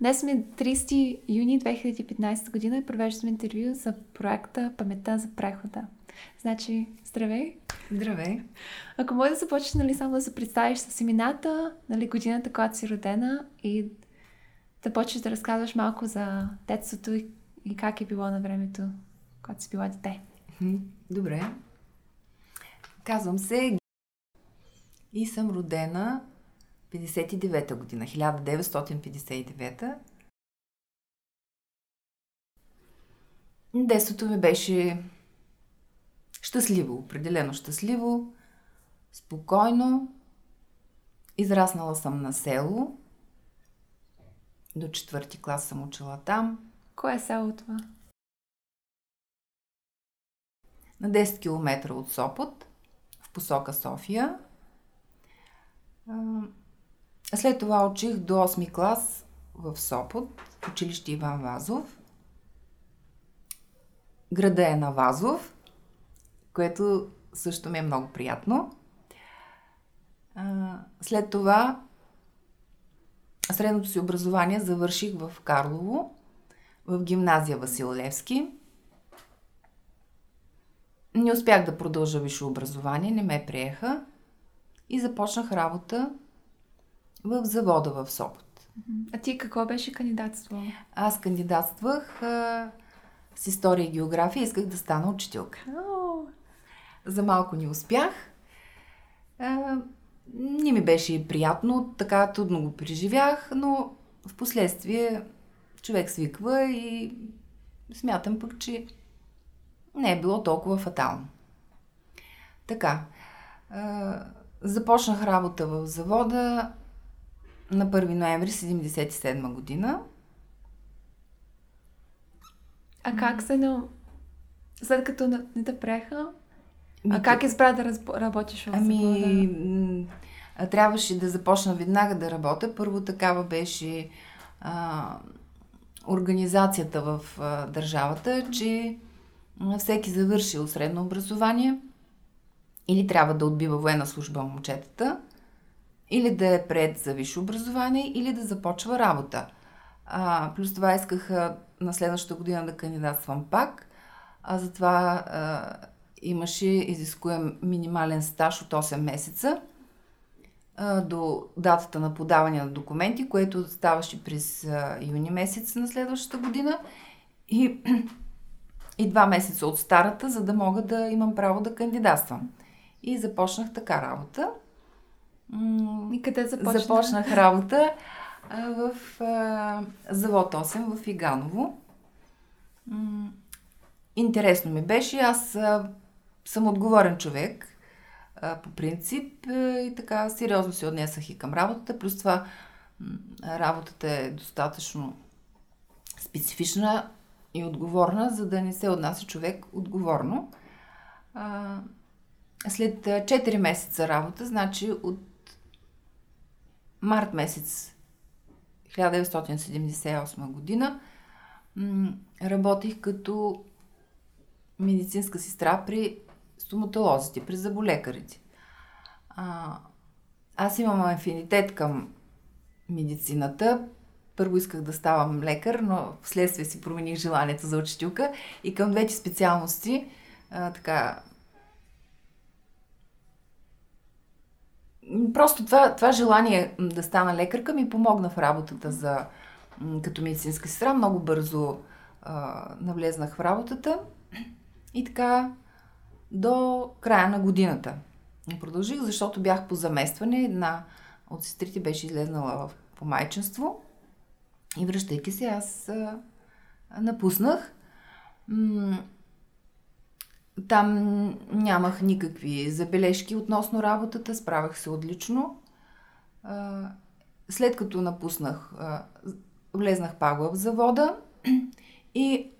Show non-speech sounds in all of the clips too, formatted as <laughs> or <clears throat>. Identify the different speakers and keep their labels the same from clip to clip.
Speaker 1: Днес сме 30 юни 2015 година и провеждаме интервю за проекта Паметта за прехода. Значи, здравей!
Speaker 2: Здравей!
Speaker 1: Ако може да започнеш, нали, само да се представиш с имената, нали, годината, когато си родена и да почнеш да разказваш малко за детството и, и как е било на времето, когато си била дете.
Speaker 2: Добре. Казвам се и съм родена 59-та година, 1959-та. Детството ми беше щастливо, определено щастливо, спокойно. Израснала съм на село. До четвърти клас съм учила там.
Speaker 1: Кое е село това?
Speaker 2: На 10 км от Сопот, в посока София. След това учих до 8 клас в Сопот, в училище Иван Вазов. Града е на Вазов, което също ми е много приятно. След това средното си образование завърших в Карлово, в гимназия Васил Левски. Не успях да продължа висше образование, не ме приеха и започнах работа в завода в Сопот.
Speaker 1: А ти какво беше кандидатство?
Speaker 2: Аз кандидатствах а, с история и география. Исках да стана учителка. За малко не успях. А, не ми беше приятно, така трудно го преживях, но в последствие човек свиква и смятам пък, че не е било толкова фатално. Така, започнах работа в завода на 1 ноември 1977 година.
Speaker 1: А как се на... След като не те преха,
Speaker 2: Ми,
Speaker 1: а как избра да разб... работиш в
Speaker 2: Ами, м, трябваше да започна веднага да работя. Първо такава беше а, организацията в а, държавата, че всеки завършил средно образование или трябва да отбива военна служба момчетата, или да е пред за висше образование, или да започва работа. А, плюс това исках а, на следващата година да кандидатствам пак, а затова а, имаше изискуем минимален стаж от 8 месеца а, до датата на подаване на документи, което ставаше през а, юни месец на следващата година и, и два месеца от старата, за да мога да имам право да кандидатствам. И започнах така работа.
Speaker 1: И къде започна?
Speaker 2: Започнах работа в завод 8 в Иганово. Интересно ми беше. Аз съм отговорен човек по принцип и така сериозно се отнесах и към работата. Плюс това работата е достатъчно специфична и отговорна, за да не се отнася човек отговорно. След а, 4 месеца работа, значи от март месец 1978 година работих като медицинска сестра при стоматолозите, при заболекарите. А, аз имам афинитет към медицината. Първо исках да ставам лекар, но вследствие си промених желанието за учителка и към двете специалности а, така Просто това, това желание да стана лекарка ми помогна в работата за, като медицинска сестра. Много бързо а, навлезнах в работата и така до края на годината. Продължих, защото бях по заместване. Една от сестрите беше излезнала в помайчинство и връщайки се, аз а, напуснах. Там нямах никакви забележки относно работата, справях се отлично. След като напуснах, влезнах пак в завода и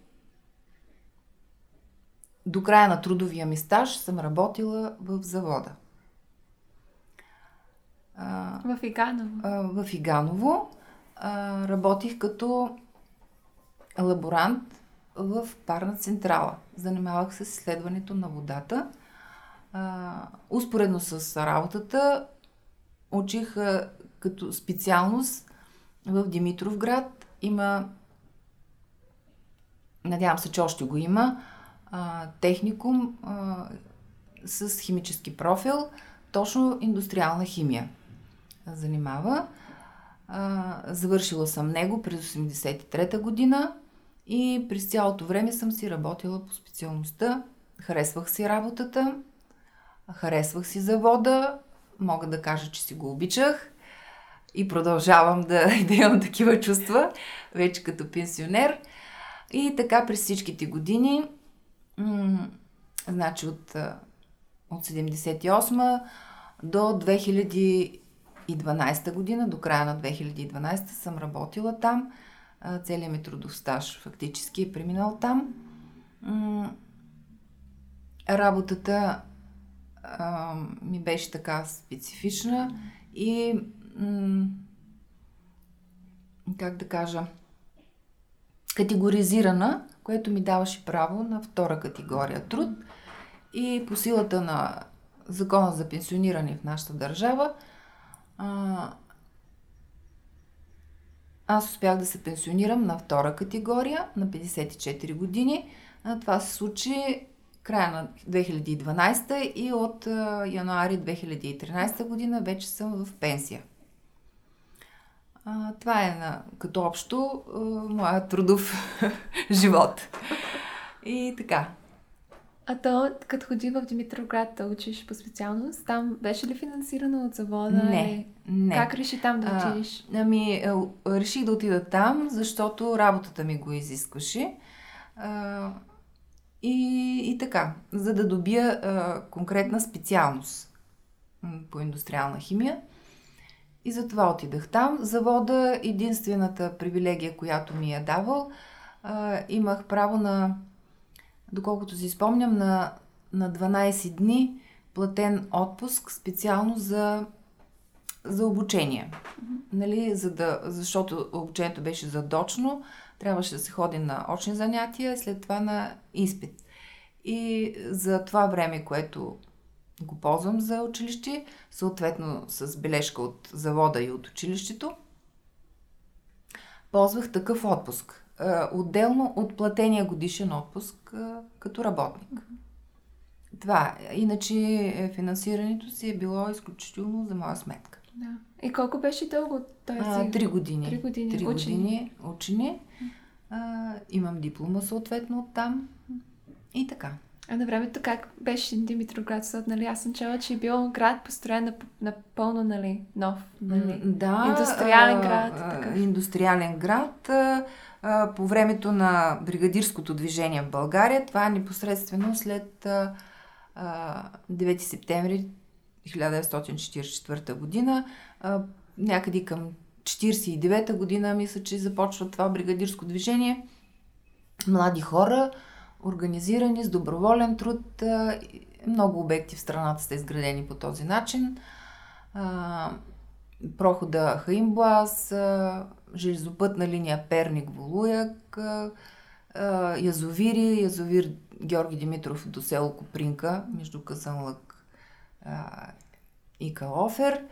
Speaker 2: до края на трудовия ми стаж съм работила в завода.
Speaker 1: В Иганово.
Speaker 2: в Иганово работих като лаборант в парна централа. Занимавах се с изследването на водата. А, успоредно с работата учих а, като специалност в Димитровград има, надявам се, че още го има, а, техникум а, с химически профил, точно индустриална химия занимава. А, завършила съм него през 83-та година и през цялото време съм си работила по специалността. Харесвах си работата, харесвах си завода, мога да кажа, че си го обичах и продължавам да, <laughs> да имам такива чувства, вече като пенсионер. И така през всичките години, м- значи от, от 78 до 2012 година, до края на 2012 съм работила там. Целият ми трудов стаж фактически е преминал там. Работата ми беше така специфична и как да кажа категоризирана, което ми даваше право на втора категория труд и по силата на закона за пенсиониране в нашата държава аз успях да се пенсионирам на втора категория на 54 години. Това се случи края на 2012 и от януари 2013 година вече съм в пенсия. Това е на, като общо моя трудов <laughs> живот. И така.
Speaker 1: А то, като ходи в Димитровград да учиш по специалност, там беше ли финансирано от завода?
Speaker 2: Не, не.
Speaker 1: Как реши там да отидеш?
Speaker 2: А, ами, е, реших да отида там, защото работата ми го изискваше. А, и, и така, за да добия а, конкретна специалност по индустриална химия. И затова отидах там. Завода, единствената привилегия, която ми е давал, а, имах право на, доколкото си спомням, на, на 12 дни платен отпуск специално за, за обучение. Mm-hmm. Нали, за да, защото обучението беше задочно, трябваше да се ходи на очни занятия, след това на изпит. И за това време, което го ползвам за училище, съответно с бележка от завода и от училището, ползвах такъв отпуск. Отделно от платения годишен отпуск като работник. Това. Иначе е, финансирането си е било изключително за моя сметка.
Speaker 1: Да. И колко беше дълго
Speaker 2: той си? Три години.
Speaker 1: Три години.
Speaker 2: Три години учени. А, имам диплома съответно от там. И така.
Speaker 1: А на времето как беше Димитроград? Защото, нали, аз съм чела, че е бил град построен напълно, нали, нов. Нали?
Speaker 2: Да.
Speaker 1: Индустриален град.
Speaker 2: А, такъв. Индустриален град. А, а, по времето на бригадирското движение в България, това е непосредствено след а, а, 9 септември 1944 година, а, някъде към 49-та година, мисля, че започва това бригадирско движение. Млади хора, организирани с доброволен труд. Много обекти в страната са изградени по този начин. Прохода Хаимблас, железопътна линия Перник-Волуяк, язовири, язовир Георги Димитров до село Копринка, между Казанлък и Калофер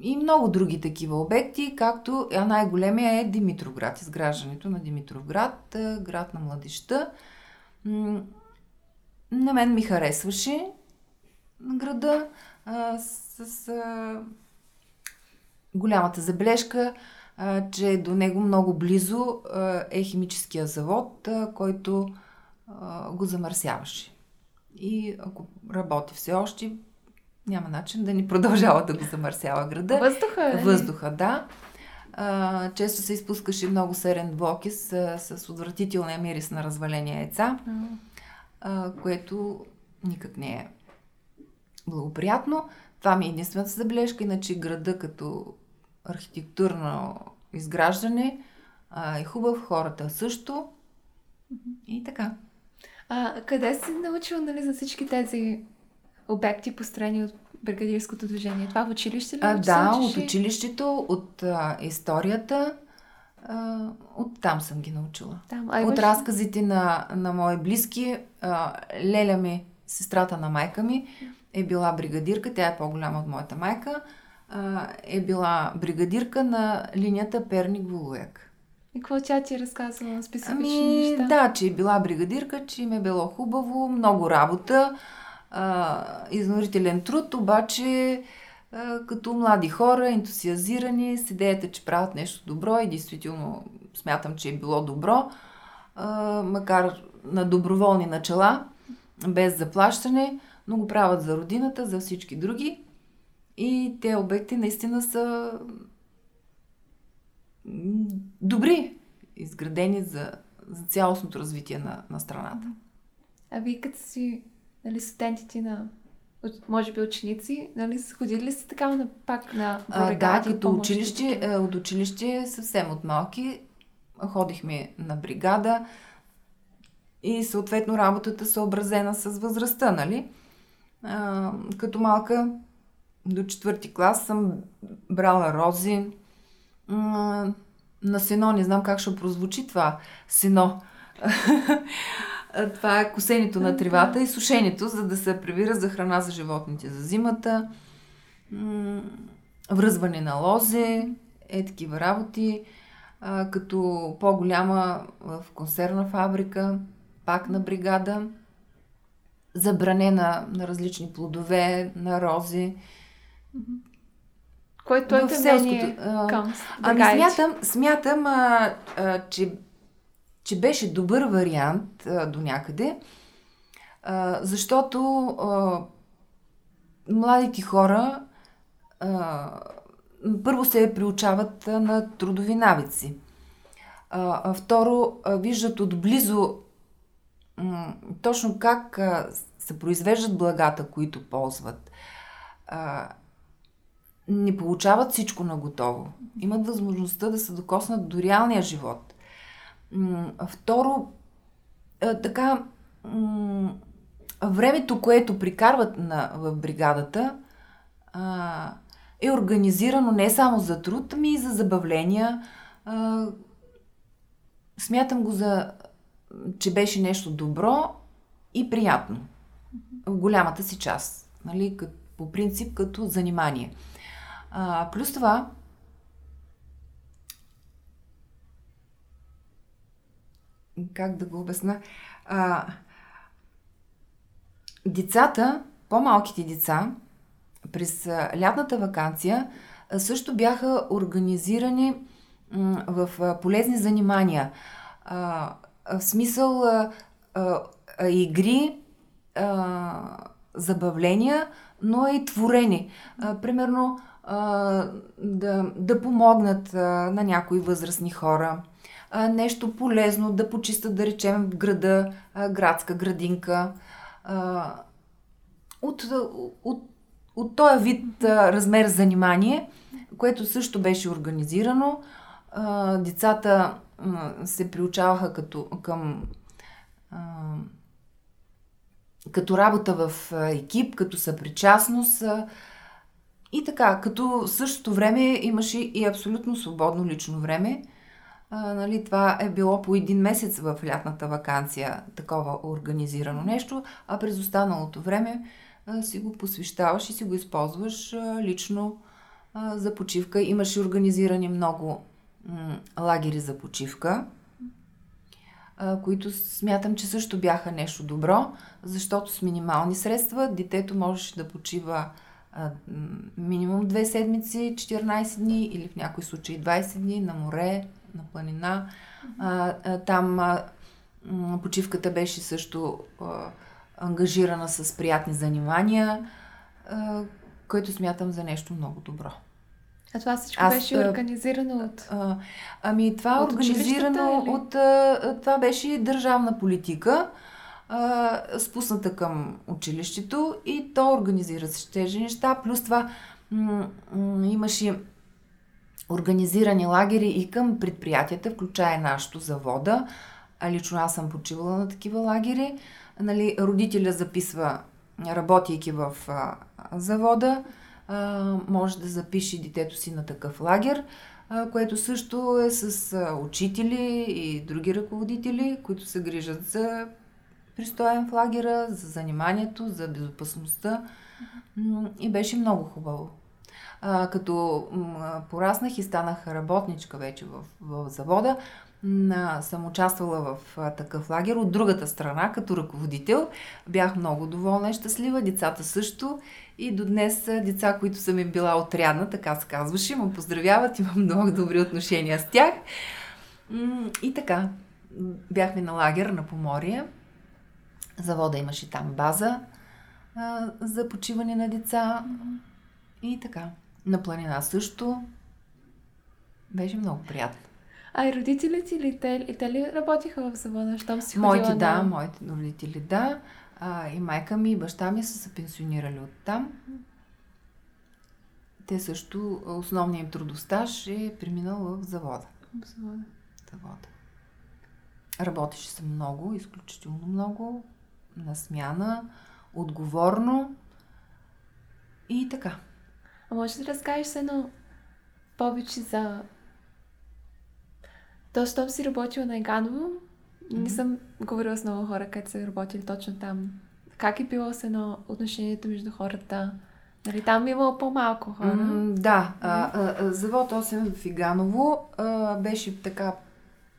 Speaker 2: и много други такива обекти, както а най-големия е Димитровград, изграждането на Димитровград, град на младеща. На мен ми харесваше града с, с голямата забележка, че до него много близо е химическия завод, който го замърсяваше. И ако работи все още, няма начин да ни продължава да го замърсява града.
Speaker 1: Въздуха е?
Speaker 2: Въздуха, да. А, често се изпускаше много серен двокис с, с отвратителния мирис на развалени яйца, а, което никак не е благоприятно. Това ми е единствената забележка, иначе града като архитектурно изграждане а, е хубав, хората също и така.
Speaker 1: А къде си научил нали, за всички тези обекти, построени от бригадирското движение? Това в училище ли?
Speaker 2: А, да, от училището, от а, историята. А, от там съм ги научила.
Speaker 1: Там,
Speaker 2: а, от разказите на, на мои близки. А, Леля ми, сестрата на майка ми, е била бригадирка. Тя е по-голяма от моята майка. а, е била бригадирка на линията Перник-Волуяк.
Speaker 1: И какво тя ти е разказала специфични
Speaker 2: Ами,
Speaker 1: неща?
Speaker 2: да, че е била бригадирка, че им е било хубаво, много работа, а, изнурителен труд, обаче а, като млади хора, ентусиазирани, с идеята, че правят нещо добро и действително смятам, че е било добро, а, макар на доброволни начала, без заплащане, но го правят за родината, за всички други. И те обекти наистина са добри, изградени за, за цялостното развитие на, на страната.
Speaker 1: А вие като си нали, студентите на може би ученици, нали, са ходили ли сте така на, пак на
Speaker 2: А, да, като училище, е, от училище съвсем от малки ходихме на бригада и съответно работата съобразена с възрастта, нали? А, като малка до четвърти клас съм брала рози. М, на сено, не знам как ще прозвучи това сено. <laughs> това е косенето на тревата и сушенето, за да се прибира за храна за животните за зимата. Връзване на лозе, е такива работи. А, като по-голяма в консервна фабрика, пак на бригада. Забранена на различни плодове, на рози.
Speaker 1: Кое е
Speaker 2: В селското,
Speaker 1: към
Speaker 2: Ами смятам, смятам а, а, че, че беше добър вариант а, до някъде, а, защото а, младите хора а, първо се приучават на трудови навици. А, а второ, а, виждат отблизо м, точно как а, се произвеждат благата, които ползват. А, не получават всичко на готово. Имат възможността да се докоснат до реалния живот. Второ, а, така, времето, което прикарват на, в бригадата, е организирано не само за труд, ами и за забавления. Смятам го за, че беше нещо добро и приятно. В голямата си част. Нали, по принцип като занимание. Плюс това, как да го обясна, а, децата, по-малките деца, през лятната вакансия също бяха организирани в полезни занимания. В смисъл игри, забавления, но и творени. Примерно да, да помогнат на някои възрастни хора. А, нещо полезно да почистят, да речем, града, а, градска градинка. А, от, от, от този вид а, размер занимание, което също беше организирано. А, децата а, се приучаваха като, към а, като работа в екип, като съпричастност. И така, като същото време имаше и абсолютно свободно лично време. А, нали, това е било по един месец в лятната вакансия, такова организирано нещо, а през останалото време а, си го посвещаваш и си го използваш а, лично а, за почивка. Имаше организирани много м- лагери за почивка, а, които смятам, че също бяха нещо добро, защото с минимални средства детето можеше да почива минимум две седмици, 14 дни или в някои случаи 20 дни на море, на планина. А, а, там а, м, почивката беше също а, ангажирана с приятни занимания, а, което смятам за нещо много добро.
Speaker 1: А това всичко
Speaker 2: Аз,
Speaker 1: беше организирано от...
Speaker 2: А, ами това е организирано
Speaker 1: или?
Speaker 2: от... А, това беше държавна политика, а, спусната към училището и то организира се тези неща. Плюс това м- м- имаше организирани лагери и към предприятията, включая нашото завода. А лично аз съм почивала на такива лагери. Нали, родителя записва, работейки в а, завода, а, може да запише детето си на такъв лагер, а, което също е с а, учители и други ръководители, които се грижат за пристоен в лагера, за заниманието, за безопасността. И беше много хубаво. А, като м, пораснах и станах работничка вече в, в завода, м, съм участвала в а, такъв лагер от другата страна, като ръководител. Бях много доволна и щастлива, децата също. И до днес деца, които съм им била отрядна, така се казваше, ме поздравяват, <laughs> имам много добри отношения с тях. И така, бяхме на лагер на Поморие. Завода имаше там база а, за почиване на деца. И така. На планина също. Беше много приятно.
Speaker 1: А и родителите ли те, и те ли работиха в завода, щом си
Speaker 2: Моите,
Speaker 1: на...
Speaker 2: да, моите родители, да. А, и майка ми и баща ми са се пенсионирали от там. Те също, основният им трудостаж е преминал в завода.
Speaker 1: В завода.
Speaker 2: Завода. Работеше се много, изключително много, на смяна, отговорно и така.
Speaker 1: А може да разкажеш се едно повече за... То, щом си работила на Еганово, mm-hmm. не съм говорила с много хора, където са работили точно там. Как е било с едно отношението между хората? Нали, там е имало по-малко хора.
Speaker 2: Mm, да. А, а, завод 8 в Иганово а, беше така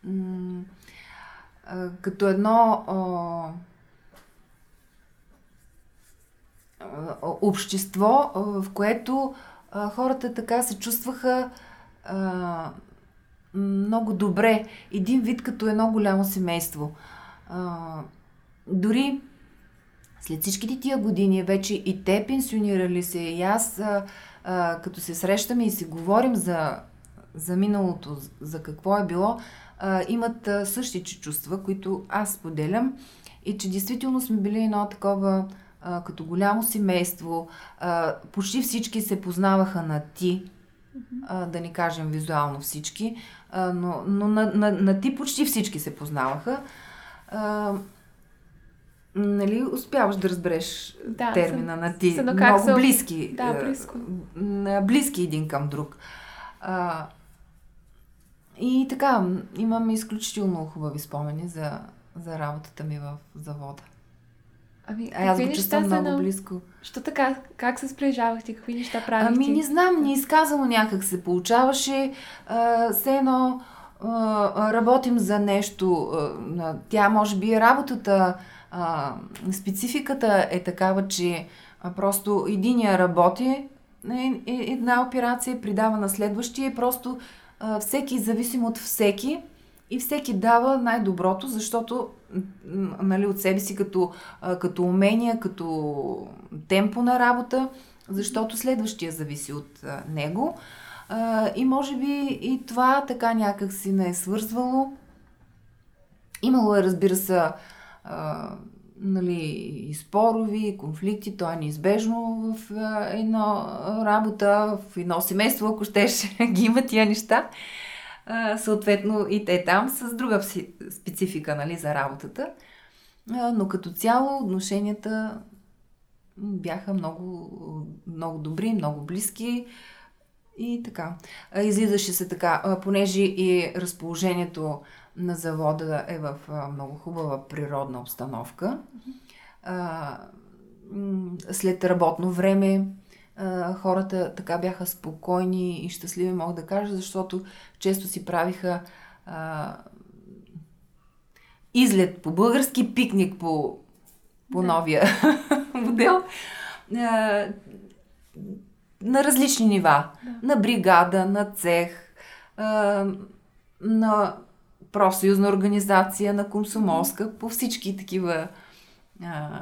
Speaker 2: м- а, като едно а, общество, в което хората така се чувстваха много добре. Един вид като едно голямо семейство. Дори след всичките тия години, вече и те пенсионирали се, и аз, като се срещаме и си говорим за, за миналото, за какво е било, имат същите чувства, които аз поделям. И че действително сме били едно такова а, като голямо семейство. А, почти всички се познаваха на ти, а, да ни кажем визуално всички, а, но, но на, на, на ти почти всички се познаваха. А, нали, успяваш да разбереш да, термина съм, на ти. Съм, много съм, близки.
Speaker 1: Да, близко.
Speaker 2: Близки един към друг. А, и така, имам изключително хубави спомени за, за работата ми в завода.
Speaker 1: Ами,
Speaker 2: а аз го чувствам много на... близко.
Speaker 1: Що така? Как се сближавахте? Какви неща правихте?
Speaker 2: Ами не знам, не изказано някак се получаваше. А, все едно а, работим за нещо. А, тя може би е работата, а, спецификата е такава, че а, просто единия работи, е, е, една операция придава на следващия, просто а, всеки зависим от всеки и всеки дава най-доброто, защото нали, от себе си като, като умения, като темпо на работа, защото следващия зависи от него. И може би и това така някак си не е свързвало. Имало е, разбира се, нали, и спорови, и конфликти, то е неизбежно в едно работа, в едно семейство, ако щеш, <laughs> ги има тия неща съответно и те там с друга специфика нали, за работата. Но като цяло отношенията бяха много, много добри, много близки и така. Излизаше се така, понеже и разположението на завода е в много хубава природна обстановка. След работно време хората така бяха спокойни и щастливи, мога да кажа, защото често си правиха а, излет по български, пикник по, по да. новия <laughs> модел. А, на различни нива. Да. На бригада, на цех, а, на профсъюзна организация, на комсомолска, по всички такива а,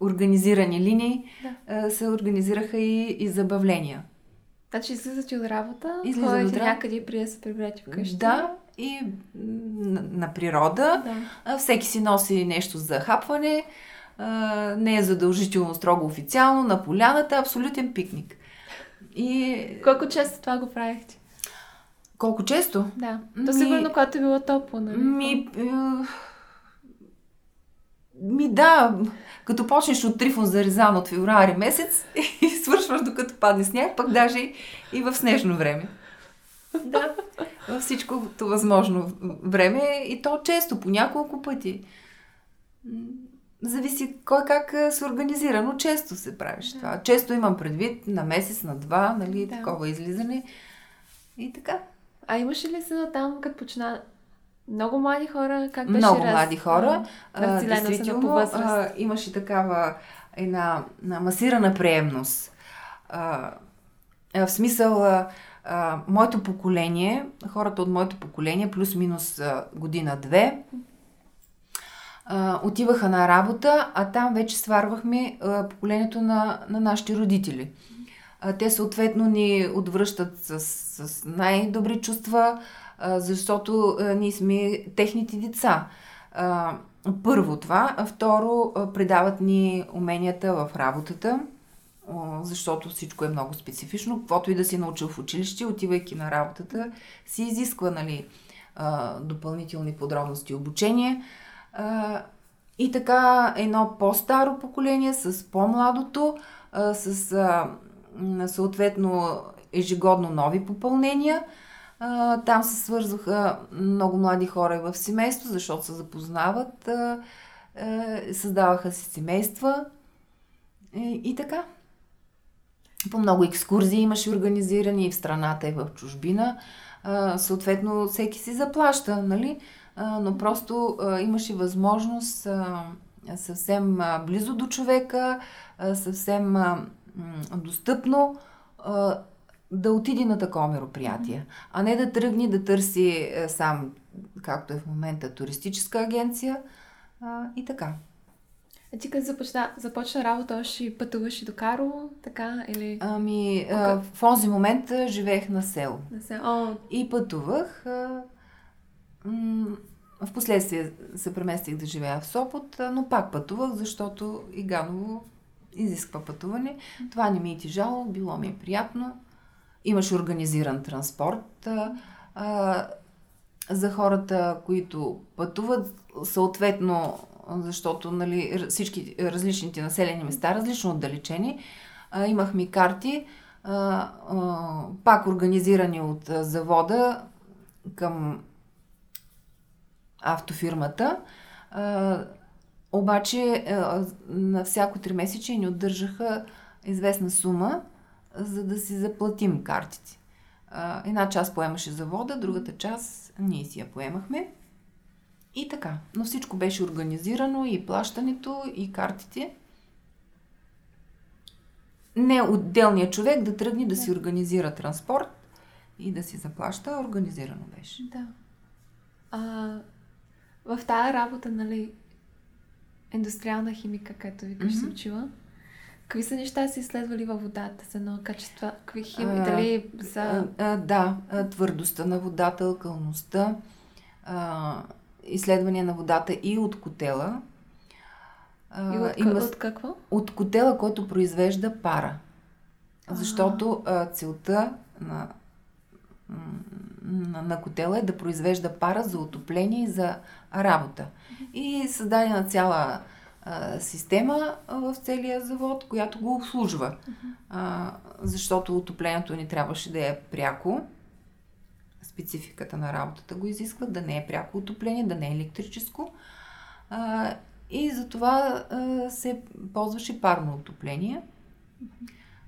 Speaker 2: организирани линии да. се организираха и, и забавления.
Speaker 1: Значи излизате от работа, ходите от някъде при да се приберете вкъщи.
Speaker 2: Да, и на, на природа. Да. Всеки си носи нещо за хапване. Не е задължително строго официално. На поляната абсолютен пикник.
Speaker 1: И... Колко често това го правихте?
Speaker 2: Колко често?
Speaker 1: Да. То ми... сигурно, когато е било топло, нали?
Speaker 2: Ми, е, ми да, като почнеш от Трифон за Рязан от февруари месец <laughs> и свършваш докато падне сняг, пък даже и в снежно време. Да, във всичкото възможно време и то често, по няколко пъти. зависи кой как се организира, но често се правиш да. това. Често имам предвид на месец, на два, нали, да. такова излизане. И така.
Speaker 1: А имаше ли се там, като почна много млади хора? Как
Speaker 2: беше Много раз... млади хора. А, действително, а, имаше такава една масирана приемност. А, в смисъл, а, а, моето поколение, хората от моето поколение, плюс-минус година-две, отиваха на работа, а там вече сварвахме а, поколението на, на нашите родители. А, те съответно ни отвръщат с, с най-добри чувства, защото ние сме техните деца. Първо това, а второ предават ни уменията в работата, защото всичко е много специфично. Каквото и да си научил в училище, отивайки на работата, си изисква нали, допълнителни подробности и обучение. И така едно по-старо поколение с по-младото, с съответно ежегодно нови попълнения. Там се свързваха много млади хора в семейство, защото се запознават, създаваха си семейства и, и така. По много екскурзии имаше организирани и в страната, и в чужбина. Съответно, всеки си заплаща, нали? Но просто имаше възможност съвсем близо до човека, съвсем достъпно да отиде на такова мероприятие, а не да тръгне да търси а, сам, както е в момента, туристическа агенция а, и така.
Speaker 1: А ти като започна, започна работа, още пътуваш и до Карло, така или?
Speaker 2: Ами, а, в този момент а, живеех на село.
Speaker 1: На село. О.
Speaker 2: И пътувах. А, м- в последствие се преместих да живея в Сопот, но пак пътувах, защото и Ганово изисква пътуване. Това не ми е тежало, било ми е приятно. Имаше организиран транспорт. А, за хората, които пътуват, съответно защото нали, всички различните населени места, различно отдалечени, а, имахме карти, а, а, пак организирани от а, завода към автофирмата. А, обаче а, на всяко три месече ни отдържаха известна сума, за да си заплатим картите. Една част поемаше завода, другата част ние си я поемахме. И така. Но всичко беше организирано и плащането, и картите. Не отделният човек да тръгне да си организира транспорт и да си заплаща, организирано беше.
Speaker 1: Да. А, в тази работа, нали, индустриална химика, както ви mm-hmm. се учила, Какви са неща си изследвали във водата за едно качество? Какви хими, дали за... А,
Speaker 2: а, да, твърдостта на водата, алкалността, а, изследвания на водата и от котела.
Speaker 1: И от, има, от какво?
Speaker 2: От котела, който произвежда пара. Защото а, целта на, на, на котела е да произвежда пара за отопление и за работа. И създадена цяла а, система в целия завод, която го обслужва. А, защото отоплението ни трябваше да е пряко спецификата на работата го изисква, да не е пряко отопление, да не е електрическо. А, и затова а, се ползваше парно отопление.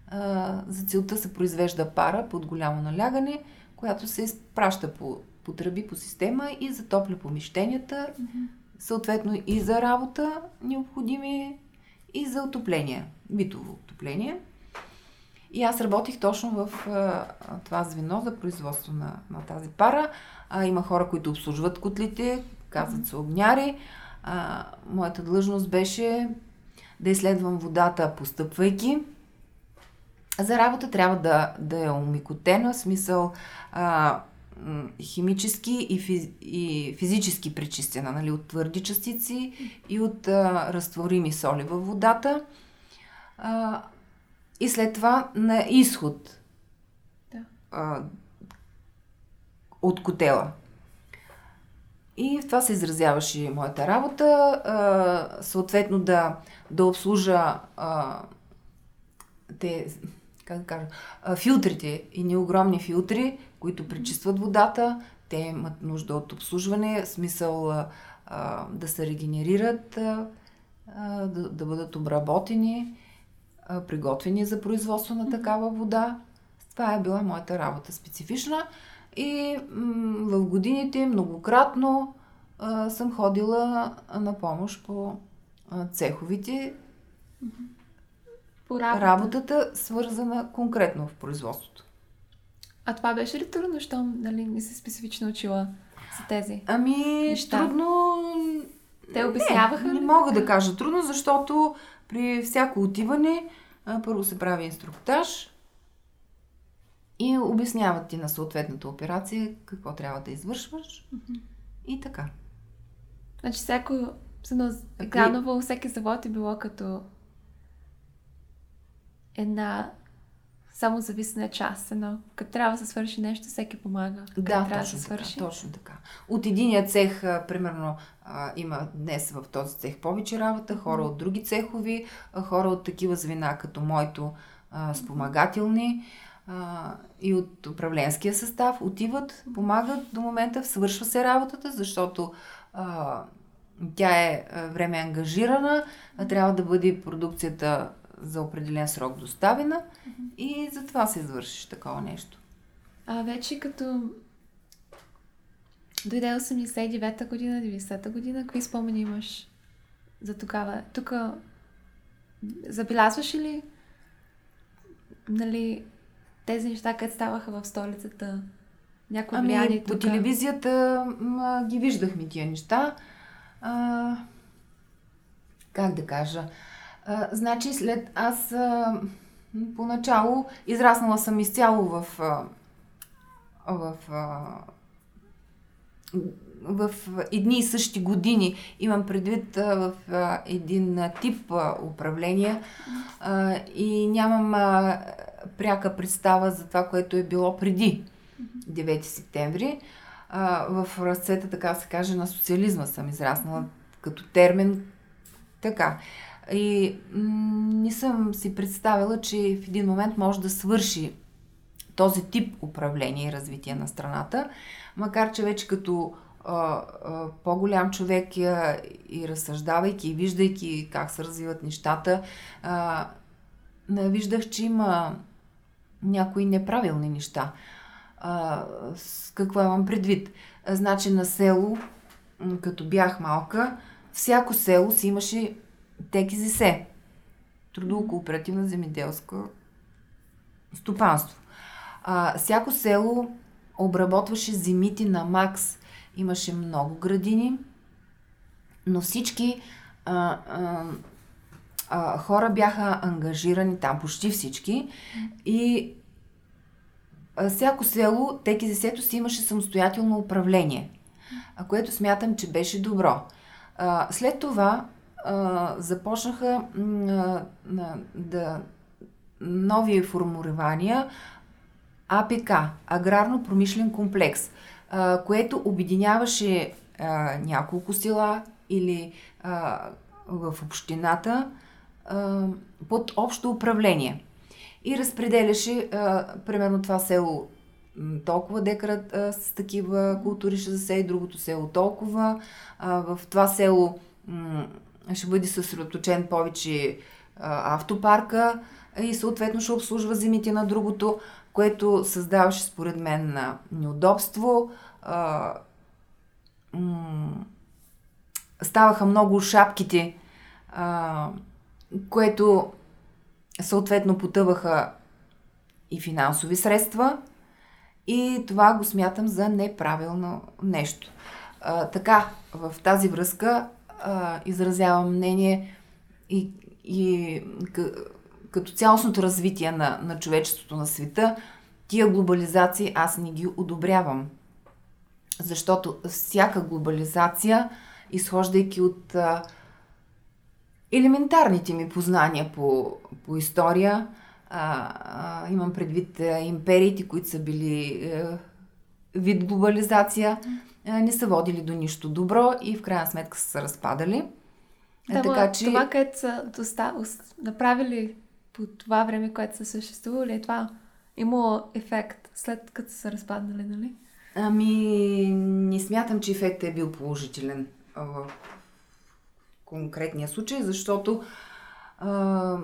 Speaker 2: А, за целта се произвежда пара под голямо налягане, която се изпраща по, по тръби, по система и затопля помещенията, съответно и за работа необходими и за отопление, битово отопление. И аз работих точно в а, това звено за производство на, на тази пара. А, има хора, които обслужват котлите, казват се огняри. А, моята длъжност беше да изследвам водата, постъпвайки. За работа трябва да, да е умикотена, в смисъл а, химически и, физ, и физически пречистена, нали, от твърди частици и от а, разтворими соли във водата. А, и след това на изход
Speaker 1: да.
Speaker 2: а, от котела. И в това се изразяваше моята работа. А, съответно да, да обслужа а, те, как да кажа, а, филтрите и огромни филтри, които пречистват водата. Те имат нужда от обслужване, смисъл а, да се регенерират. А, да, да бъдат обработени, а, приготвени за производство на такава вода. Това е била моята работа специфична. И м- в годините многократно а, съм ходила на помощ по а, цеховите.
Speaker 1: По работа.
Speaker 2: Работата свързана конкретно в производството.
Speaker 1: А това беше ли трудно, щом нали, не си специфично учила за тези?
Speaker 2: Ами,
Speaker 1: Неща.
Speaker 2: трудно...
Speaker 1: Те обясняваха
Speaker 2: не,
Speaker 1: ли
Speaker 2: не мога да кажа трудно, защото при всяко отиване първо се прави инструктаж и обясняват ти на съответната операция какво трябва да извършваш и така.
Speaker 1: Значи всяко едно екраново, всеки завод е било като една само зависена част. Едно, като трябва да се свърши нещо, всеки помага. Като
Speaker 2: Да,
Speaker 1: трябва
Speaker 2: точно
Speaker 1: да се
Speaker 2: така,
Speaker 1: свърши.
Speaker 2: точно така. От единия цех, примерно, има днес в този цех повече работа, хора от други цехови, хора от такива звена, като моето, спомагателни и от управленския състав, отиват, помагат до момента, свършва се работата, защото а, тя е време ангажирана, а трябва да бъде продукцията за определен срок доставена и затова се извършиш такова нещо.
Speaker 1: А вече като дойде 89-та година, 90-та година, какви спомени имаш за тогава? Тук забелязваш ли нали, тези неща, където ставаха в столицата? Влияние
Speaker 2: Ами, по
Speaker 1: тук?
Speaker 2: телевизията м, ги виждахме тия неща. А, как да кажа? Значи, след аз а, поначало израснала съм изцяло в, а, в, а, в едни и същи години. Имам предвид а, в а, един а, тип а, управление а, и нямам а, пряка представа за това, което е било преди 9 септември. А, в ръцете, така се каже, на социализма съм израснала като термин. Така. И не съм си представила, че в един момент може да свърши този тип управление и развитие на страната, макар че вече като по-голям човек а, и разсъждавайки и виждайки как се развиват нещата, а, виждах, че има някои неправилни неща. А, с какво имам предвид? А, Значи на село, като бях малка, всяко село си имаше ТКЗС. Трудово-кооперативна земеделска стопанство. А, всяко село обработваше земите на Макс. Имаше много градини, но всички а, а, а, хора бяха ангажирани там, почти всички. И а, всяко село, теки сето си имаше самостоятелно управление, а, което смятам, че беше добро. А, след това започнаха а, да нови формулирования АПК, Аграрно-промишлен комплекс, а, което обединяваше а, няколко села или а, в общината а, под общо управление. И разпределяше, а, примерно това село толкова декара с такива култури ще засее, другото село толкова. А, в това село ще бъде съсредоточен повече а, автопарка и съответно ще обслужва земите на другото, което създаваше според мен на неудобство. А, м- ставаха много шапките, а, което съответно потъваха и финансови средства и това го смятам за неправилно нещо. А, така, в тази връзка а, изразявам мнение и, и като цялостното развитие на, на човечеството на света, тия глобализации аз не ги одобрявам. Защото всяка глобализация, изхождайки от а, елементарните ми познания по, по история, а, а, имам предвид а, империите, които са били а, вид глобализация, не са водили до нищо добро и в крайна сметка са се разпадали.
Speaker 1: Да,
Speaker 2: така че...
Speaker 1: Това, където са доста... направили по това време, което са съществували, е това имало ефект след като са разпаднали, нали?
Speaker 2: Ами, не смятам, че ефектът е бил положителен. В конкретния случай, защото а,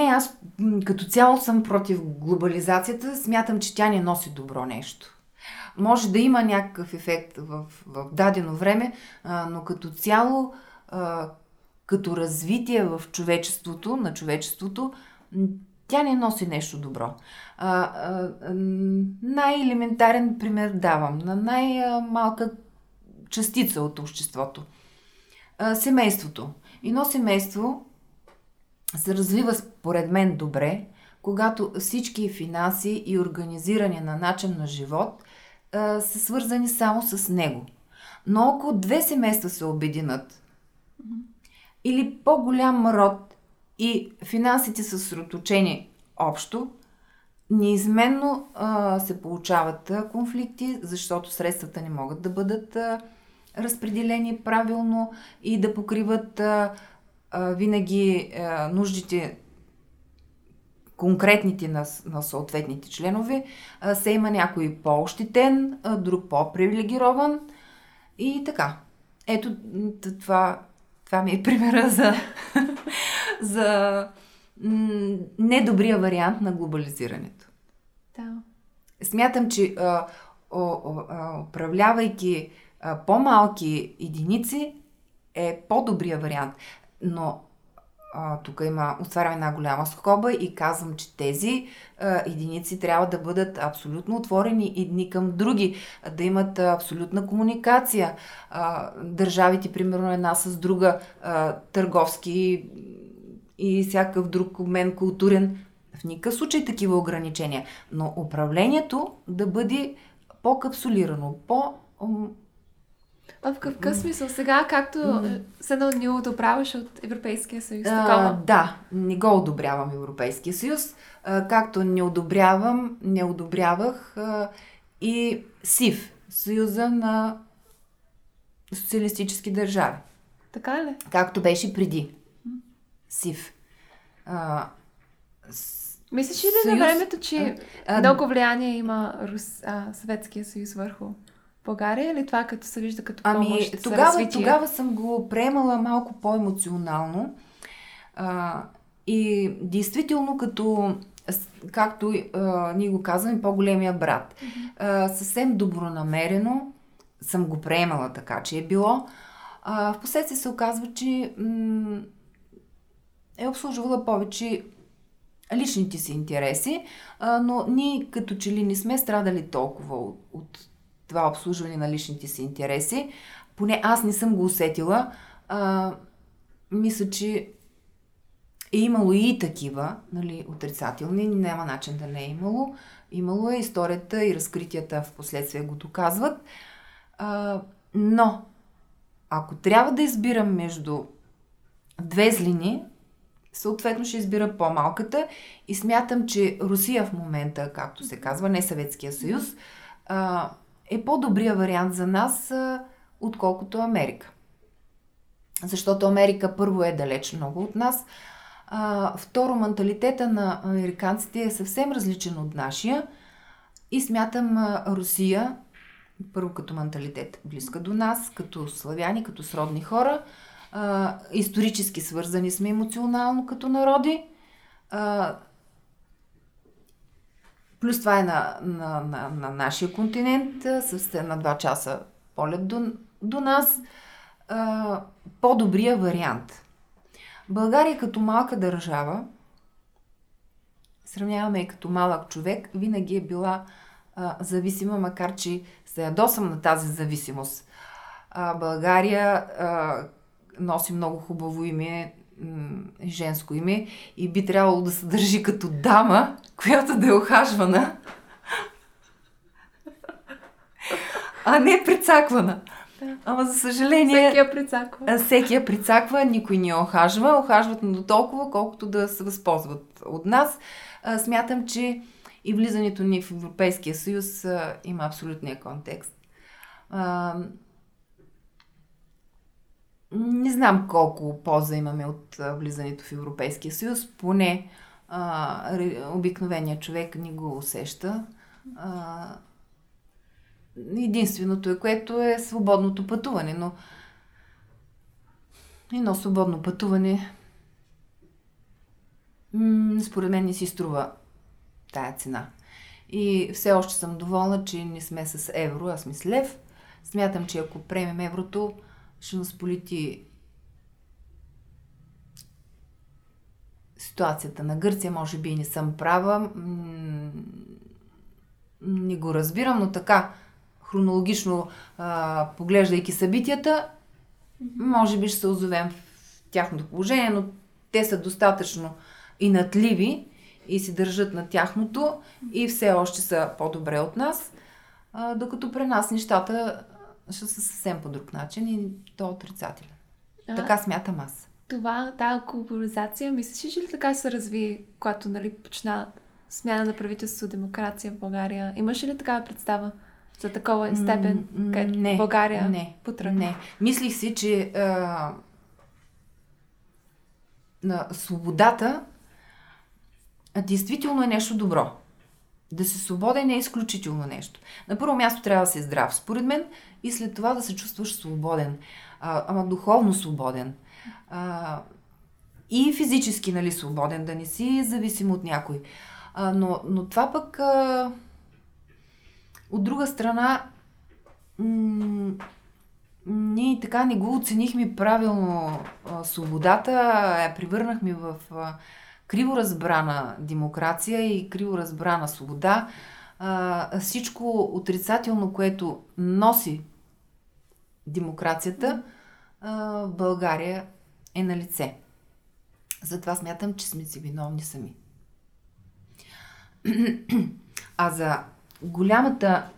Speaker 2: не, аз като цяло съм против глобализацията. Смятам, че тя не носи добро нещо. Може да има някакъв ефект в, в дадено време, а, но като цяло, а, като развитие в човечеството, на човечеството, тя не носи нещо добро. А, а, най-елементарен пример давам на най-малка частица от обществото. А, семейството. Едно семейство се развива според мен добре, когато всички финанси и организиране на начин на живот а, са свързани само с него. Но ако две семейства се обединят, или по-голям род и финансите са сроточени общо, неизменно а, се получават а, конфликти, защото средствата не могат да бъдат а, разпределени правилно и да покриват а, а, винаги а, нуждите конкретните на, на съответните членове. А, се има някой по-ощетен, а, друг по-привилегирован и така. Ето това, това ми е примера за, <laughs> за недобрия вариант на глобализирането.
Speaker 1: Да.
Speaker 2: Смятам, че а, о, о, управлявайки а, по-малки единици е по-добрия вариант. Но а, тук има, отварям една голяма скоба и казвам, че тези а, единици трябва да бъдат абсолютно отворени едни към други, да имат абсолютна комуникация. А, държавите, примерно една с друга, а, търговски и всякакъв друг обмен културен. В никакъв случай такива ограничения. Но управлението да бъде по-капсулирано, по...
Speaker 1: А в какъв смисъл? Сега, както mm. се не одобряваш от Европейския съюз?
Speaker 2: А, да, не го одобрявам Европейския съюз. А, както не одобрявам, не одобрявах а, и СИВ, Съюза на социалистически държави.
Speaker 1: Така ли?
Speaker 2: Както беше преди. СИВ. А,
Speaker 1: с... Мислиш ли съюз... на времето, че а, много влияние има Рус... а, Съветския съюз върху България или това като се вижда като
Speaker 2: ами, помощ ами, тогава, тогава съм го приемала малко по-емоционално а, и действително като както а, ние го казваме, по-големия брат. А, съвсем добронамерено съм го приемала така, че е било. А, в последствие се оказва, че м- е обслужвала повече личните си интереси, а, но ние като че ли не сме страдали толкова от, от това обслужване на личните си интереси. Поне аз не съм го усетила. А, мисля, че е имало и такива, нали, отрицателни, няма начин да не е имало. Имало е историята и разкритията в последствие го доказват. А, но, ако трябва да избирам между две злини, съответно ще избира по-малката и смятам, че Русия в момента, както се казва, не Съветския съюз, е по-добрия вариант за нас, отколкото Америка. Защото Америка първо е далеч много от нас, а, второ, менталитета на американците е съвсем различен от нашия и смятам Русия, първо като менталитет, близка до нас, като славяни, като сродни хора, а, исторически свързани сме емоционално като народи. А, плюс това е на, на, на, на нашия континент, с на два часа полет до, до нас. А, по-добрия вариант. България като малка държава, сравняваме и като малък човек, винаги е била а, зависима, макар че се ядосам на тази зависимост. А, България а, носи много хубаво име, женско име и би трябвало да се държи като дама, която да е охажвана, а не прецаквана. Да. Ама за съжаление...
Speaker 1: Всеки я прицаква.
Speaker 2: Всеки я прицаква, никой не охажва. Охажват до толкова, колкото да се възползват от нас. А, смятам, че и влизането ни в Европейския съюз а, има абсолютния контекст. А, не знам колко полза имаме от влизането в Европейския съюз, поне а, обикновеният човек ни го усеща. А, единственото е, което е свободното пътуване, но едно свободно пътуване м- според мен не си струва тая цена. И все още съм доволна, че не сме с евро, а сме с лев. Смятам, че ако приемем еврото, ще нас ситуацията на Гърция. Може би и не съм права. Не го разбирам, но така, хронологично а, поглеждайки събитията, може би ще се озовем в тяхното положение, но те са достатъчно инатливи и се държат на тяхното и все още са по-добре от нас, а, докато при нас нещата ще са съвсем по друг начин и то е отрицателен. А, така смятам аз.
Speaker 1: Това, тази глобализация, мислиш ли така се разви, когато нали, почна смяна на правителство, демокрация в България? Имаш ли такава представа за такова степен, където не, България
Speaker 2: не, потръгна? Не. Мислих си, че а, на свободата а, действително е нещо добро. Да се свободен е изключително нещо. На първо място трябва да си здрав, според мен, и след това да се чувстваш свободен, а, ама духовно свободен. А, и физически, нали, свободен, да не си зависим от някой. А, но, но това пък, а, от друга страна, м- ние така не го оценихме правилно а, свободата, я превърнахме в а, криво разбрана демокрация и криво разбрана свобода. Всичко отрицателно, което носи демокрацията, България е на лице. Затова смятам, че сме си виновни сами. А за голямата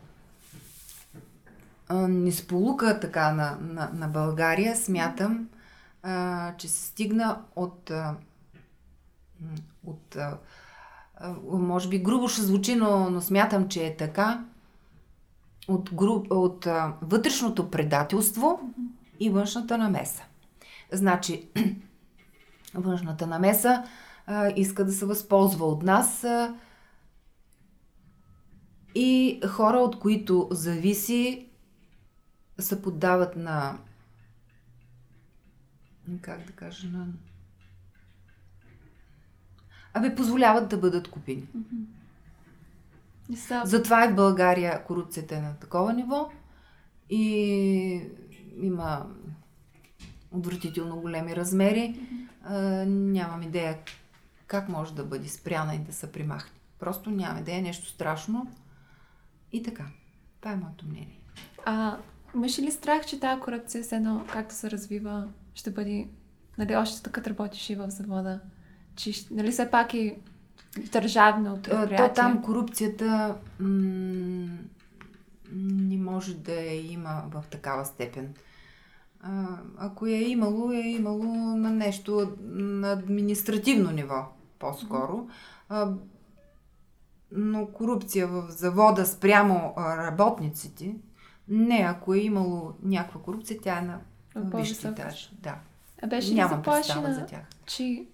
Speaker 2: несполука така на, на, на България, смятам, а, че се стигна от, а, от може би грубо ще звучи, но, но смятам, че е така, от, гру, от вътрешното предателство и външната намеса. Значи, <clears throat> външната намеса а, иска да се възползва от нас а, и хора, от които зависи, се поддават на как да кажа, на... Абе, позволяват да бъдат купени. Mm-hmm. Затова и в България корупцията е на такова ниво и има отвратително големи размери. А, нямам идея как може да бъде спряна и да се примахне. Просто нямам идея, нещо страшно. И така. Това е моето мнение.
Speaker 1: А имаш ли страх, че тази корупция, с едно, както се развива, ще бъде, нали, още така работиш и в завода, че, нали, все пак и държавно
Speaker 2: предприятие? То там корупцията м- не може да я има в такава степен. А, ако е имало, е имало на нещо на административно ниво, по-скоро. А, но корупция в завода спрямо работниците, не, ако е имало някаква корупция, тя е на висши етаж. Да.
Speaker 1: А беше Нямам ли заплашена, за тях. че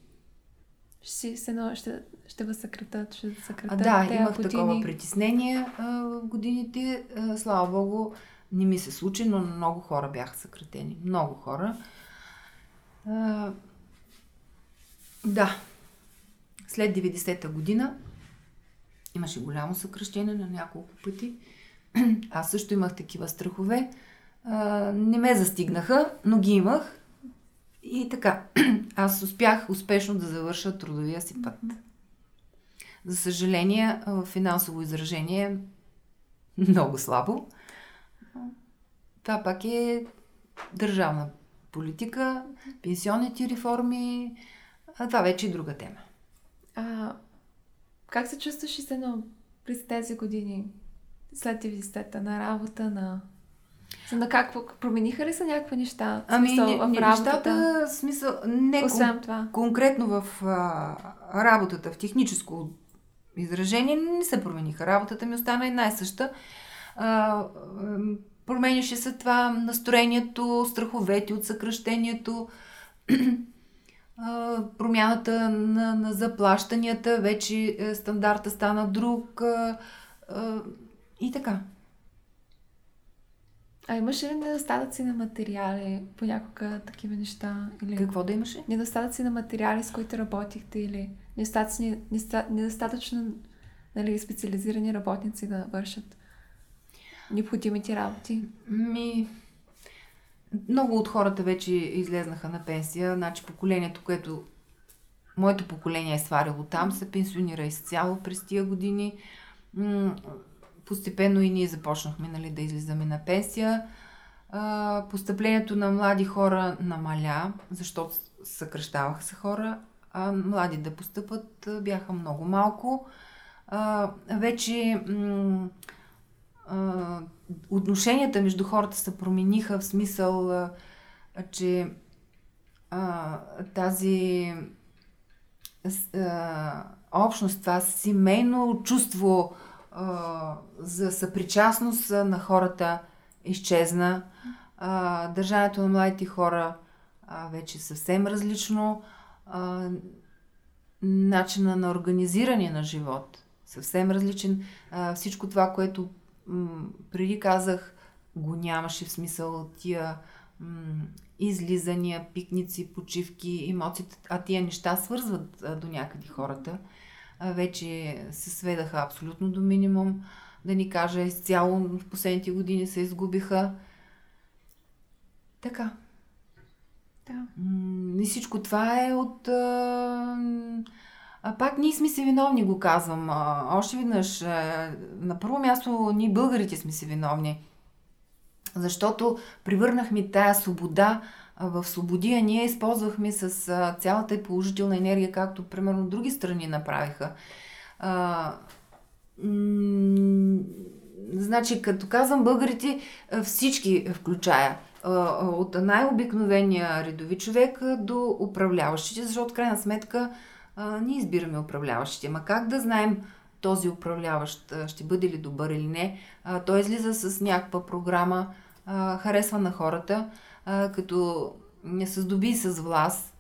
Speaker 1: ще, се, ще, ще възсъкретат, ще съкретат
Speaker 2: Да, имах години. такова притеснение а, в годините. А, слава Богу, не ми се случи, но много хора бяха съкратени. Много хора. А, да. След 90-та година имаше голямо съкръщение на няколко пъти. Аз също имах такива страхове. А, не ме застигнаха, но ги имах. И така, <clears throat> аз успях успешно да завърша трудовия си път. За съжаление, финансово изражение <laughs> много слабо. Това пак е държавна политика, пенсионните реформи, а това вече е друга тема.
Speaker 1: А, как се чувстваш и едно през тези години, след 90-та, на работа, на... На как промениха ли са някакви неща?
Speaker 2: Ами, смисъл, не, в работата? нещата, смисъл, не Освен кон- това. конкретно в а, работата, в техническо изражение, не се промениха. Работата ми остана една и съща. А, променяше се това настроението, страховете от съкръщението, <clears throat> промяната на, на заплащанията, вече е, стандарта стана друг и така.
Speaker 1: А имаше ли недостатъци на материали, понякога такива неща? Или...
Speaker 2: Какво да имаше?
Speaker 1: Недостатъци на материали, с които работихте или недостатъчно, недостатъчно нали, специализирани работници да вършат необходимите работи?
Speaker 2: Ми, много от хората вече излезнаха на пенсия. Значи поколението, което моето поколение е сварило там, се пенсионира изцяло през тия години. Постепенно и ние започнахме нали, да излизаме на пенсия. Постъплението на млади хора намаля, защото съкръщаваха се хора, а млади да постъпат бяха много малко. Вече отношенията между хората се промениха в смисъл, че тази общност, това семейно чувство за съпричастност на хората изчезна. държането на младите хора вече е съвсем различно. начина на организиране на живот съвсем различен. всичко това, което преди казах, го нямаше в смисъл тия м- излизания, пикници, почивки, емоциите, а тия неща свързват а, до някъде хората. Вече се сведаха абсолютно до минимум. Да ни кажа, изцяло в последните години се изгубиха. Така. Да. И всичко това е от... А, пак ние сме си виновни, го казвам. Още веднъж, на първо място ние българите сме си виновни. Защото привърнахме тая свобода в свободи, а ние използвахме с цялата положителна енергия, както примерно други страни направиха. А, м- значи, като казвам българите, всички включая от най-обикновения редови човек до управляващите, защото крайна сметка ние избираме управляващите. Ма как да знаем този управляващ ще бъде ли добър или не? Той излиза с някаква програма, харесва на хората, а, като не се здоби с власт,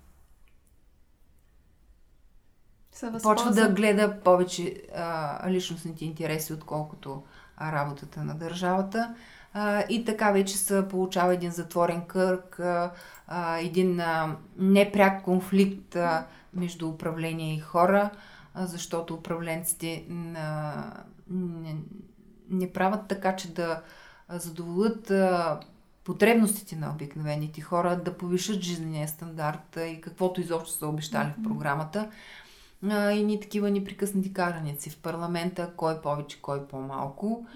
Speaker 2: почва да гледа повече а, личностните интереси, отколкото а, работата на държавата. А, и така вече се получава един затворен кръг, а, един а, непряк конфликт а, между управление и хора, защото управленците не, не правят така, че да задоволят потребностите на обикновените хора, да повишат жизнения стандарт и каквото изобщо са обещали в програмата. И ни такива непрекъснати караници в парламента, кой повече, кой по-малко,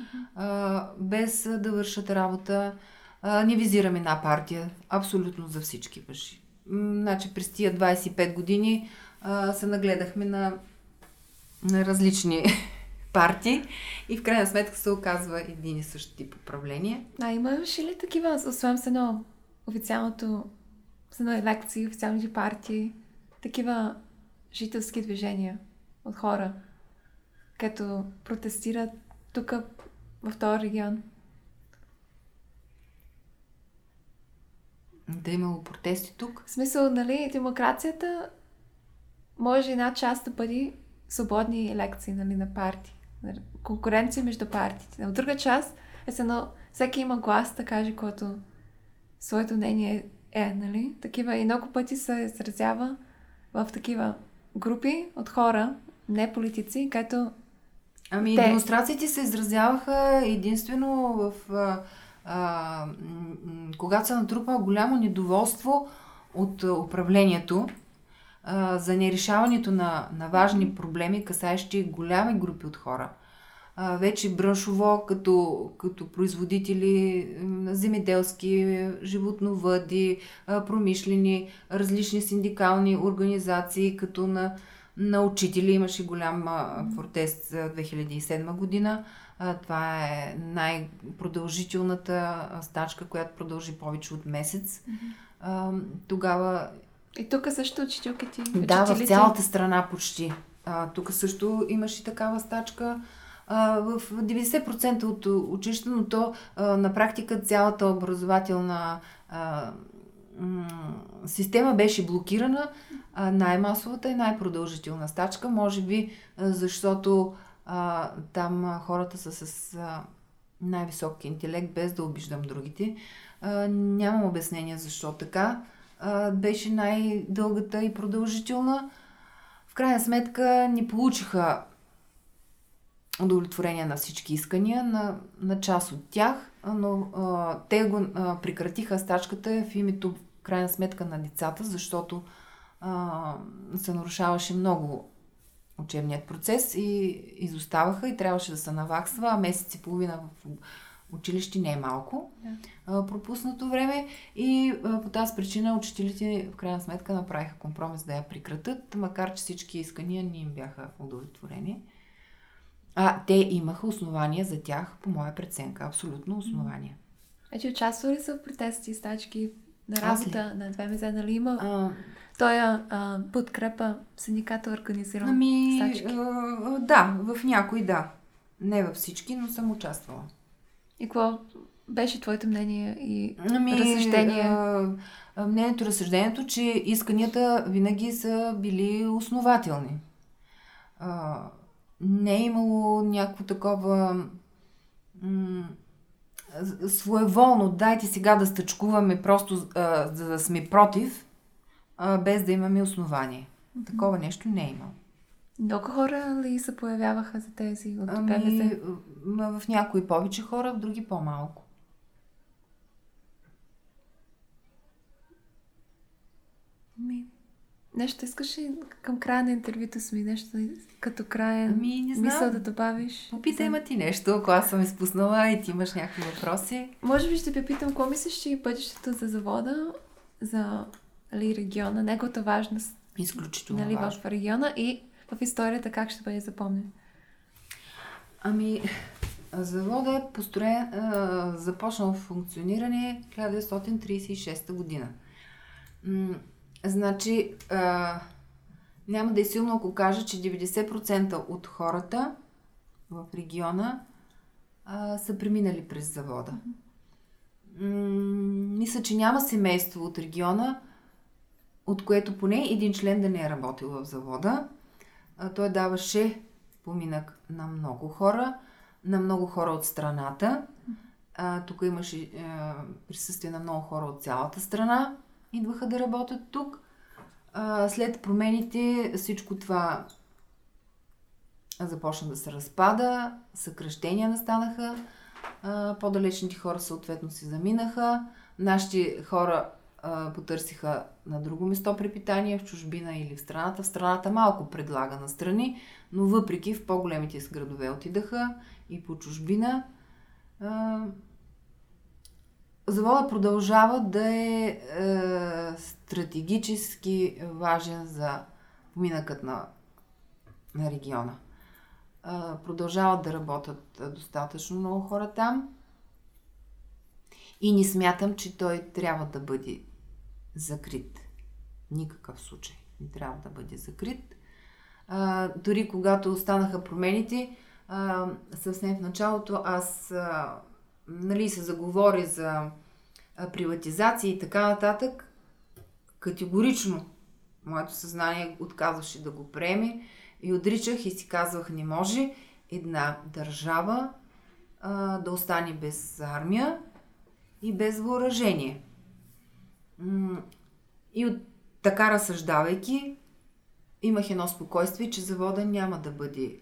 Speaker 2: без да вършат работа. Не визираме една партия, абсолютно за всички въжи. Значи през тия 25 години а, се нагледахме на, на различни партии и в крайна сметка се оказва един и същ тип управление.
Speaker 1: А имаш ли такива, освен с едно официалното, с едно лекции, официалните партии, такива жителски движения от хора, като протестират тук в този регион?
Speaker 2: Да е имало протести тук?
Speaker 1: В смисъл, нали, демокрацията може една част да бъде свободни елекции нали, на партии. Нали, конкуренция между партиите. От друга част е едно, всеки има глас да каже, което своето мнение е, нали? Такива и много пъти се изразява в такива групи от хора, не политици, като
Speaker 2: Ами те... демонстрациите се изразяваха единствено в а, когато се натрупа голямо недоволство от управлението а, за нерешаването на, на важни проблеми, касаещи голями групи от хора. А, вече браншово, като, като производители земеделски, животновъди, а, промишлени, различни синдикални организации, като на, на учители имаше голям протест 2007 година това е най-продължителната стачка, която продължи повече от месец. Mm-hmm. Тогава.
Speaker 1: И тук също учителките.
Speaker 2: Да, в цялата страна почти. А, тук също имаше такава стачка. А, в 90% от училища, но то а, на практика цялата образователна а, м- система беше блокирана. А, най-масовата и най-продължителна стачка, може би, а, защото а, там а, хората са с а, най-висок интелект, без да обиждам другите. А, нямам обяснение защо така. Беше най-дългата и продължителна. В крайна сметка ни получиха удовлетворение на всички искания, на, на част от тях, но а, те го а, прекратиха стачката в името, в крайна сметка, на децата, защото а, се нарушаваше много учебният процес и изоставаха и трябваше да се наваксва, а месец и половина в училище не е малко. Да. А, пропуснато време и а, по тази причина учителите в крайна сметка направиха компромис да я прекратат, макар че всички искания не им бяха удовлетворени. А те имаха основания за тях, по моя преценка. Абсолютно основания.
Speaker 1: Вече участвали са в протести и стачки на работа на две мезе, нали има? А... Той а, подкрепа синдиката организиран
Speaker 2: ами, стачки? А, да, в някои да. Не във всички, но съм участвала.
Speaker 1: И какво беше твоето мнение и ами, разсъждение?
Speaker 2: А, мнението, разсъждението, че исканията винаги са били основателни. А, не е имало някакво такова м- своеволно, дайте сега да стъчкуваме просто а, за да сме против, а, без да имаме основание. Mm-hmm. Такова нещо не е имало.
Speaker 1: Много хора ли се появяваха за тези от
Speaker 2: ами, В някои повече хора, в други по-малко.
Speaker 1: Ми, Нещо искаш ли към края на интервюто си ми нещо като края
Speaker 2: ами, не знам.
Speaker 1: мисъл да добавиш?
Speaker 2: Попитай ма ти нещо, ако аз съм изпуснала и ти имаш някакви въпроси.
Speaker 1: Може би ще те питам, какво мислиш, че е бъдещето за завода, за нали, региона, неговата важност
Speaker 2: Изключително
Speaker 1: нали,
Speaker 2: важно.
Speaker 1: в региона и в историята как ще бъде запомнен?
Speaker 2: Ами, завода е построен, започнал функциониране 1936 година. Значи, а, няма да е силно, ако кажа, че 90% от хората в региона а, са преминали през завода. М- мисля, че няма семейство от региона, от което поне един член да не е работил в завода. А, той даваше поминък на много хора, на много хора от страната. А, тук имаше присъствие на много хора от цялата страна идваха да работят тук. А, след промените всичко това започна да се разпада, съкръщения настанаха, а, по-далечните хора съответно си заминаха, нашите хора а, потърсиха на друго место препитание, в чужбина или в страната. В страната малко предлага на страни, но въпреки в по-големите градове отидаха и по чужбина. А, завода продължава да е, е стратегически важен за поминъкът на, на региона. Е, продължават да работят достатъчно много хора там. И не смятам, че той трябва да бъде закрит. Никакъв случай не трябва да бъде закрит. А, дори когато останаха промените, а, съвсем в началото аз нали, се заговори за приватизация и така нататък, категорично моето съзнание отказваше да го приеме и отричах и си казвах, не може една държава а, да остане без армия и без въоръжение. И от така разсъждавайки, имах едно спокойствие, че завода няма да бъде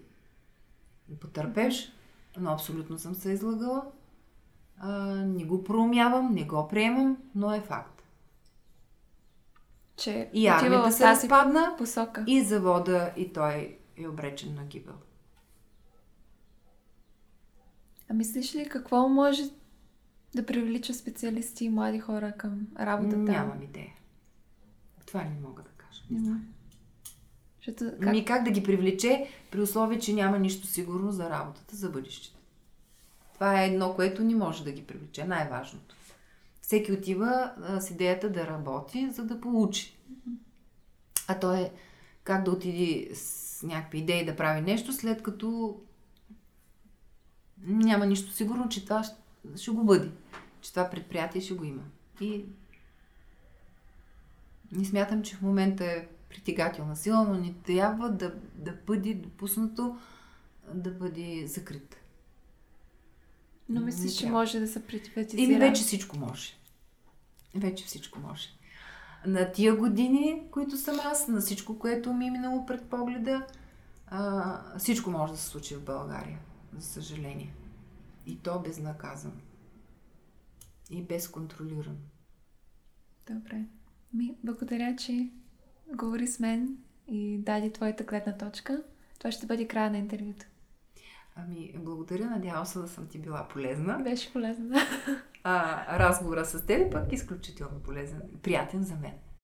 Speaker 2: потърпеш, но абсолютно съм се излагала а, не го проумявам, не го приемам, но е факт.
Speaker 1: Че
Speaker 2: и армията се разпадна,
Speaker 1: посока.
Speaker 2: и завода, и той е обречен на гибел.
Speaker 1: А мислиш ли какво може да привлича специалисти и млади хора към работата?
Speaker 2: Нямам идея. Това не мога да кажа. Не знам.
Speaker 1: Защото,
Speaker 2: как? Ми как да ги привлече, при условие, че няма нищо сигурно за работата, за бъдещето. Това е едно, което не може да ги привлече. Най-важното. Всеки отива а, с идеята да работи, за да получи. А то е как да отиде с някакви идеи да прави нещо, след като няма нищо сигурно, че това ще, ще го бъде. Че това предприятие ще го има. И не смятам, че в момента е притегателна сила, но не трябва да, да бъде допуснато да бъде закрит.
Speaker 1: Но мислиш, че може да се приватизира?
Speaker 2: Или вече всичко може. Вече всичко може. На тия години, които съм аз, на всичко, което ми е минало пред погледа, а, всичко може да се случи в България, за съжаление. И то безнаказано. И безконтролирано.
Speaker 1: Добре. Ми, благодаря, че говори с мен и даде твоята гледна точка. Това ще бъде края на интервюто.
Speaker 2: Ами, благодаря. Надявам се да съм ти била полезна.
Speaker 1: Беше полезна. <laughs>
Speaker 2: А, разговора с теб пък изключително полезен. Приятен за мен.